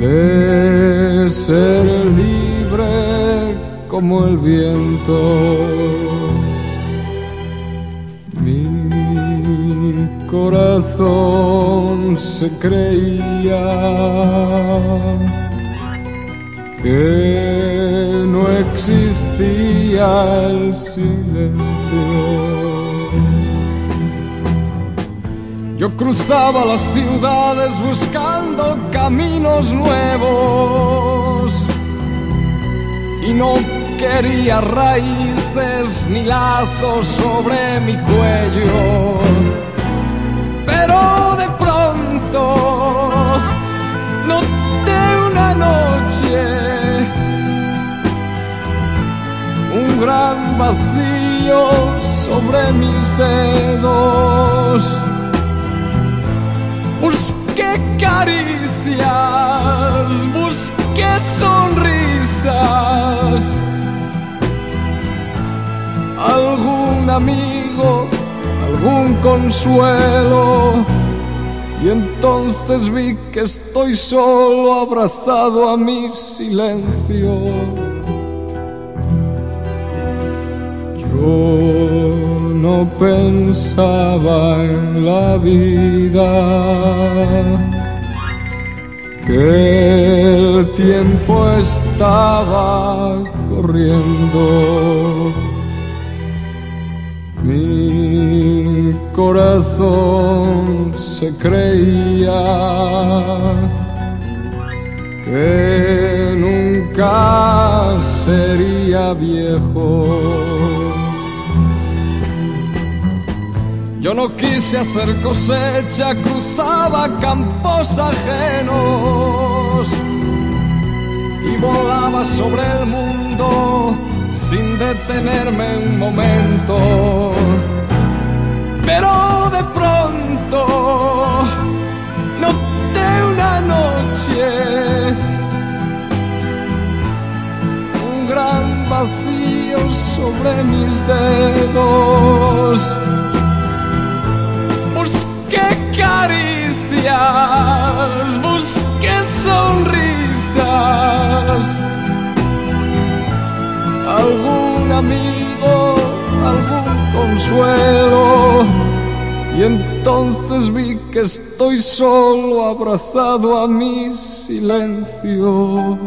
de ser libre como el viento. Mi corazón se creía que no existía el silencio. Yo cruzaba las ciudades buscando caminos nuevos y no quería raíces ni lazos sobre mi cuello. Pero de pronto noté una noche un gran vacío sobre mis dedos Busqué caricias, busqué sonrisas. Algún amigo, algún consuelo. Y entonces vi que estoy solo abrazado a mi silencio. Pensaba en la vida, que el tiempo estaba corriendo. Mi corazón se creía que nunca sería viejo Yo no quise hacer cosecha, cruzaba campos ajenos y volaba sobre el mundo sin detenerme un momento. Pero de pronto noté una noche un gran vacío sobre mis dedos busqué sonrisas, algún amigo, algún consuelo. Y entonces vi que estoy solo abrazado a mi silencio.